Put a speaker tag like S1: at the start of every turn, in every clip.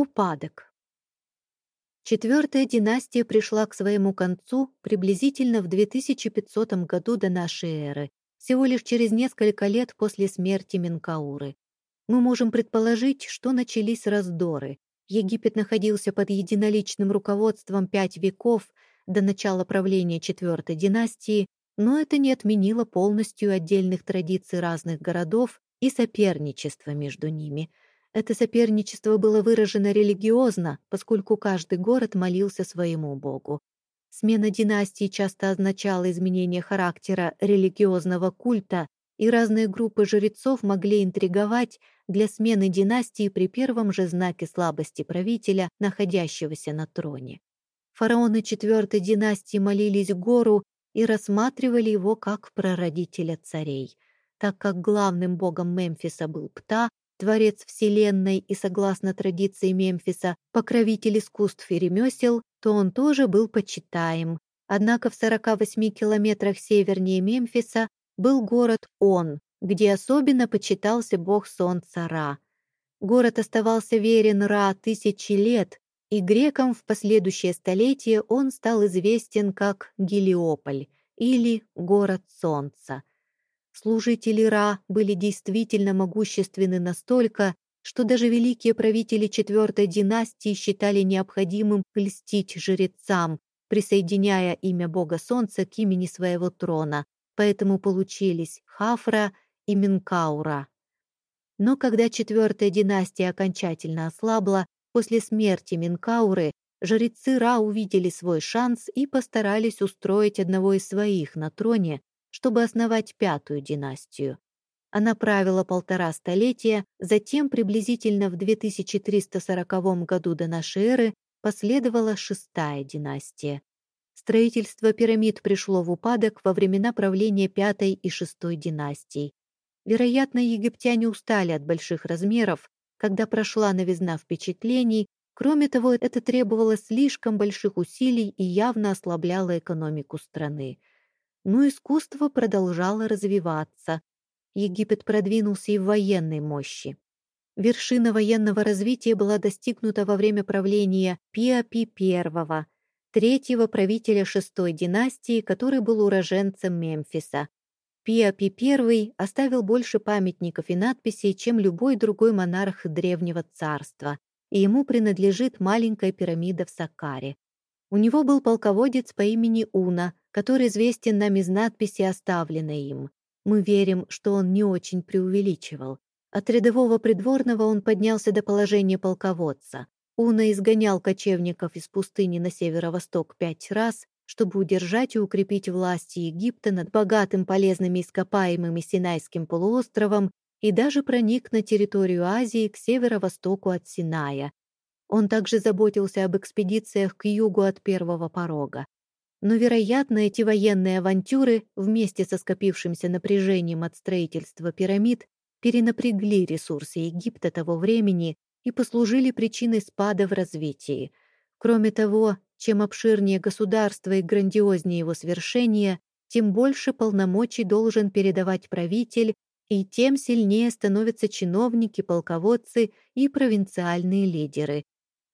S1: Упадок. Четвертая династия пришла к своему концу приблизительно в 2500 году до нашей эры, всего лишь через несколько лет после смерти Менкауры. Мы можем предположить, что начались раздоры. Египет находился под единоличным руководством пять веков до начала правления четвертой династии, но это не отменило полностью отдельных традиций разных городов и соперничества между ними – это соперничество было выражено религиозно, поскольку каждый город молился своему богу. Смена династии часто означала изменение характера религиозного культа, и разные группы жрецов могли интриговать для смены династии при первом же знаке слабости правителя, находящегося на троне. Фараоны четвертой династии молились гору и рассматривали его как прародителя царей. Так как главным богом Мемфиса был Пта, творец Вселенной и, согласно традиции Мемфиса, покровитель искусств и ремесел, то он тоже был почитаем. Однако в 48 километрах севернее Мемфиса был город Он, где особенно почитался бог солнца Ра. Город оставался верен Ра тысячи лет, и грекам в последующее столетие он стал известен как Гелиополь или город солнца. Служители Ра были действительно могущественны настолько, что даже великие правители четвертой династии считали необходимым льстить жрецам, присоединяя имя бога солнца к имени своего трона, поэтому получились Хафра и Минкаура. Но когда четвертая династия окончательно ослабла, после смерти Минкауры, жрецы Ра увидели свой шанс и постарались устроить одного из своих на троне, чтобы основать пятую династию. Она правила полтора столетия, затем приблизительно в 2340 году до нашей эры последовала шестая династия. Строительство пирамид пришло в упадок во времена правления пятой и шестой династий. Вероятно, египтяне устали от больших размеров, когда прошла новизна впечатлений, кроме того, это требовало слишком больших усилий и явно ослабляло экономику страны но искусство продолжало развиваться. Египет продвинулся и в военной мощи. Вершина военного развития была достигнута во время правления Пиапи I, третьего правителя шестой династии, который был уроженцем Мемфиса. Пиапи I оставил больше памятников и надписей, чем любой другой монарх древнего царства, и ему принадлежит маленькая пирамида в Сакаре. У него был полководец по имени Уна, который известен нам из надписи, оставленной им. Мы верим, что он не очень преувеличивал. От рядового придворного он поднялся до положения полководца. Уна изгонял кочевников из пустыни на северо-восток пять раз, чтобы удержать и укрепить власти Египта над богатым полезными ископаемыми Синайским полуостровом и даже проник на территорию Азии к северо-востоку от Синая. Он также заботился об экспедициях к югу от Первого порога. Но, вероятно, эти военные авантюры вместе со скопившимся напряжением от строительства пирамид перенапрягли ресурсы Египта того времени и послужили причиной спада в развитии. Кроме того, чем обширнее государство и грандиознее его свершения, тем больше полномочий должен передавать правитель, и тем сильнее становятся чиновники, полководцы и провинциальные лидеры.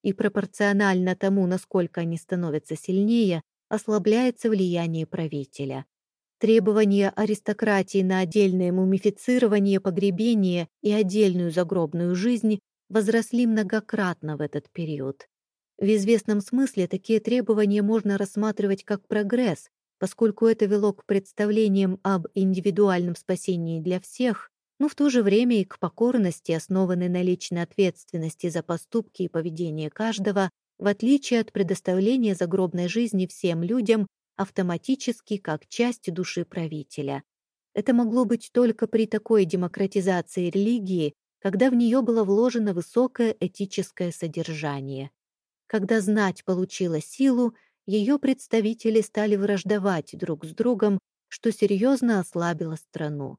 S1: И пропорционально тому, насколько они становятся сильнее, ослабляется влияние правителя. Требования аристократии на отдельное мумифицирование, погребение и отдельную загробную жизнь возросли многократно в этот период. В известном смысле такие требования можно рассматривать как прогресс, поскольку это вело к представлениям об индивидуальном спасении для всех, но в то же время и к покорности, основанной на личной ответственности за поступки и поведение каждого, в отличие от предоставления загробной жизни всем людям автоматически как часть души правителя. Это могло быть только при такой демократизации религии, когда в нее было вложено высокое этическое содержание. Когда знать получила силу, ее представители стали враждовать друг с другом, что серьезно ослабило страну.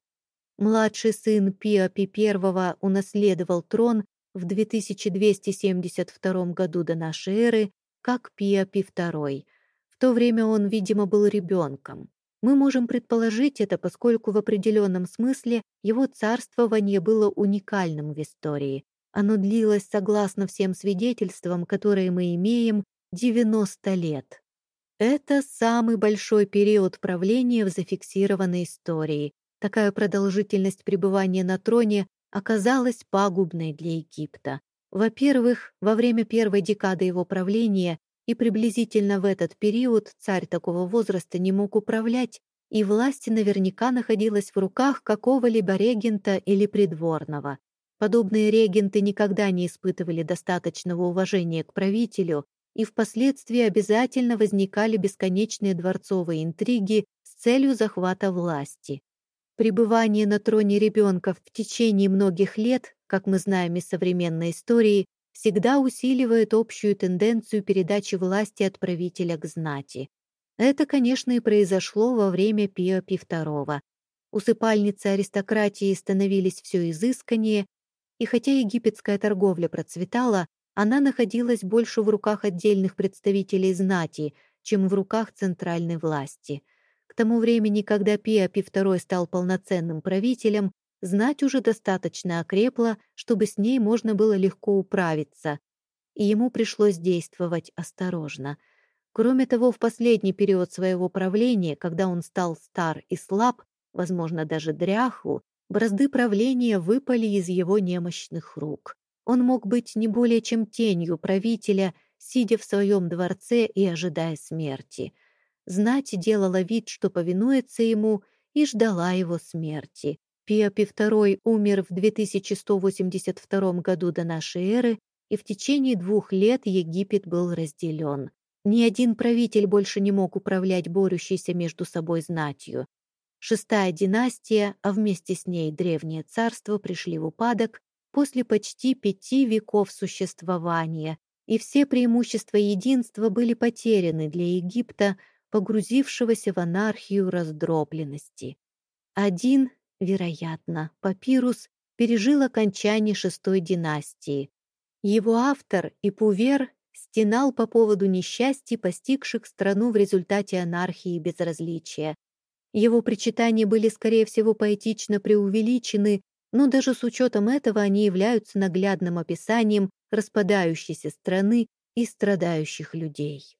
S1: Младший сын Пиопи I унаследовал трон в 2272 году до нашей эры как Пиапи II. В то время он, видимо, был ребенком. Мы можем предположить это, поскольку в определенном смысле его царствование было уникальным в истории. Оно длилось, согласно всем свидетельствам, которые мы имеем, 90 лет. Это самый большой период правления в зафиксированной истории. Такая продолжительность пребывания на троне оказалась пагубной для Египта. Во-первых, во время первой декады его правления и приблизительно в этот период царь такого возраста не мог управлять, и власть наверняка находилась в руках какого-либо регента или придворного. Подобные регенты никогда не испытывали достаточного уважения к правителю, и впоследствии обязательно возникали бесконечные дворцовые интриги с целью захвата власти. Пребывание на троне ребенка в течение многих лет, как мы знаем из современной истории, всегда усиливает общую тенденцию передачи власти от правителя к знати. Это, конечно, и произошло во время Пиопи II. Усыпальницы аристократии становились все изысканнее, и хотя египетская торговля процветала, она находилась больше в руках отдельных представителей знати, чем в руках центральной власти. Тому времени, когда Пиапи II стал полноценным правителем, знать уже достаточно окрепла, чтобы с ней можно было легко управиться, и ему пришлось действовать осторожно. Кроме того, в последний период своего правления, когда он стал стар и слаб, возможно, даже дряхл, Бразды правления выпали из его немощных рук. Он мог быть не более чем тенью правителя, сидя в своем дворце и ожидая смерти. Знать делала вид, что повинуется ему, и ждала его смерти. Пиопи II умер в 2182 году до нашей эры, и в течение двух лет Египет был разделен. Ни один правитель больше не мог управлять борющейся между собой знатью. Шестая династия, а вместе с ней древнее царство пришли в упадок после почти пяти веков существования, и все преимущества единства были потеряны для Египта, погрузившегося в анархию раздробленности. Один, вероятно, папирус пережил окончание шестой династии. Его автор Ипувер стенал по поводу несчастий, постигших страну в результате анархии и безразличия, его причитания были, скорее всего, поэтично преувеличены, но даже с учетом этого они являются наглядным описанием распадающейся страны и страдающих людей.